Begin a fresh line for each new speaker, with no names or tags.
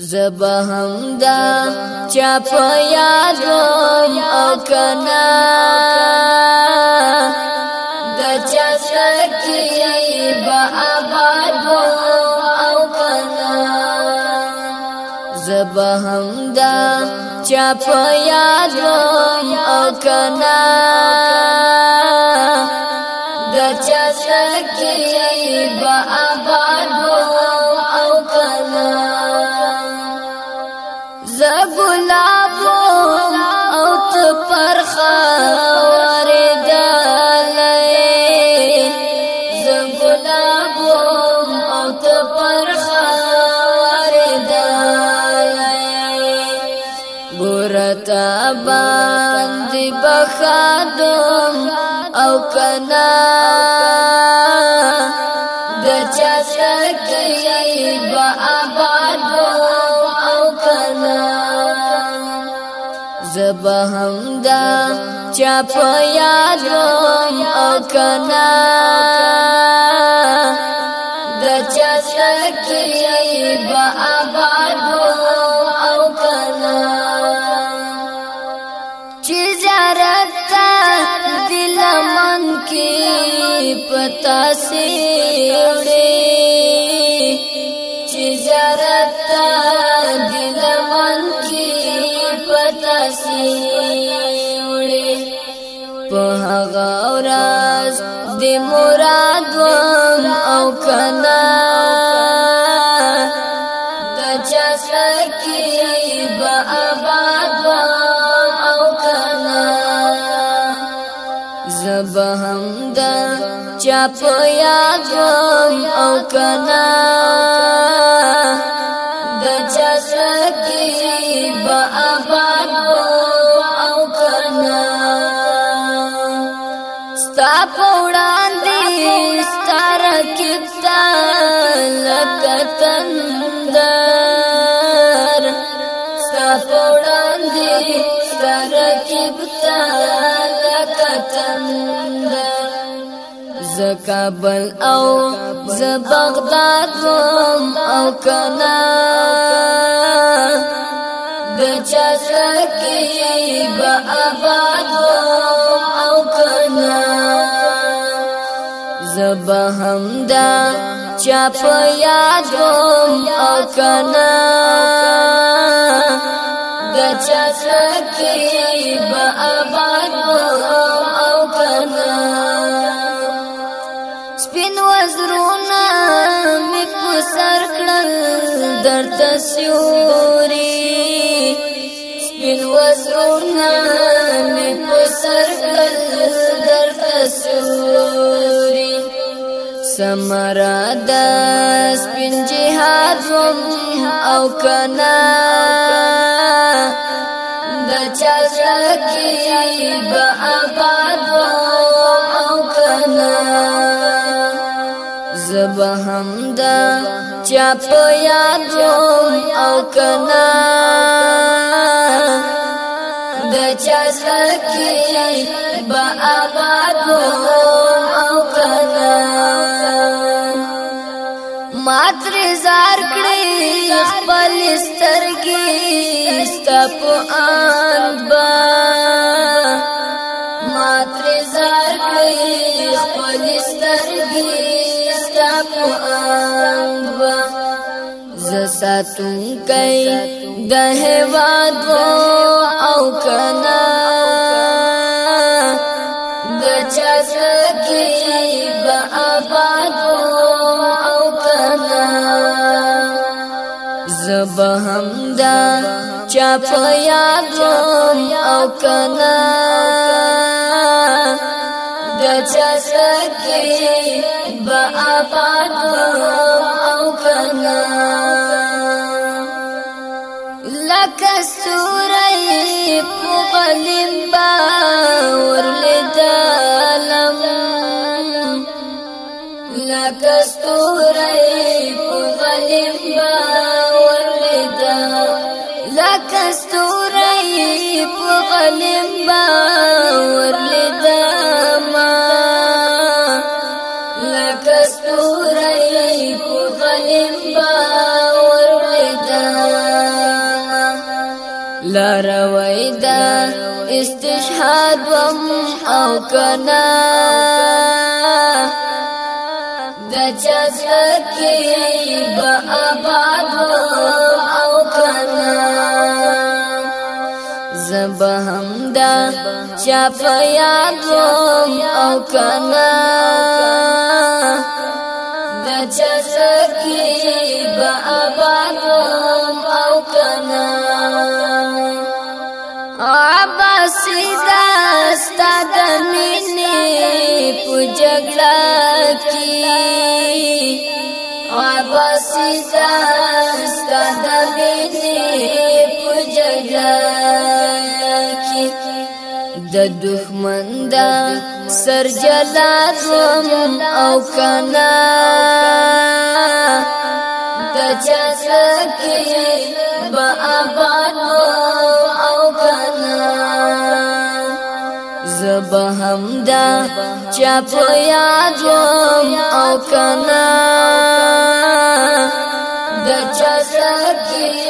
زبا هم دا چا پا یادوم او کنا دا چا سکی با آبادوم او کنا زبا هم دا چا پا یادوم او کنا دا چا سکی با آبادوم باندې بخادم او کنا د چا سکی با آباد او کنا زبا هم دا چا په یادم او کنا د چا سکی با آباد تاسې وړې چې زیارت ته د لمن کې پتاسې وړې په هغه ورځ د مراد وم او کنا د چا سره کې به آباد وم او کنا زبهم د چا په یادم او کنا د چا سکی با آباد او کنا ستا پوڑان دی ستا رکتا لکتن در ستا پوڑان دی ستا رکتا زکابل او زبغداد روم او کنا د چزړه کې به آباد روم او کنا زبه همدا چا په یاد روم او کنا د چزړه کې به آباد ورته سیوري سپین وزرونه مې په سر کړل درته سیوري سمرا د سپین جهاد وم او کنا د چا ځکه به آباد وم او کنا زبحان هم دا چا په یادوم او کنا د چا سکی با آبادوم او کنا ماتر زار کړي خپل سترګي ستپ اند با ماتر زار کړي خپل سترګي قرآن دوا زساتون کئی دہے واد و او کنا دچاس کی با آباد و او کنا زبہم دا چاپ یادوم او کنا کچا سکی با آباد او کنا لکا سوری پغلیم باور لدالم لکا سوری پغلیم باور لدالم لکا سوری استشهاد وم او کنا د چزکی با آباد وم او کنا زبا هم دا چا فیاد وم او کنا ستا د مینې په جګړه کې عباس ستا د مینې په جګړه کې د دښمن دا سر جلاد او کنا د چا کې زبا همدا چا په یاد او کنا د چا سکی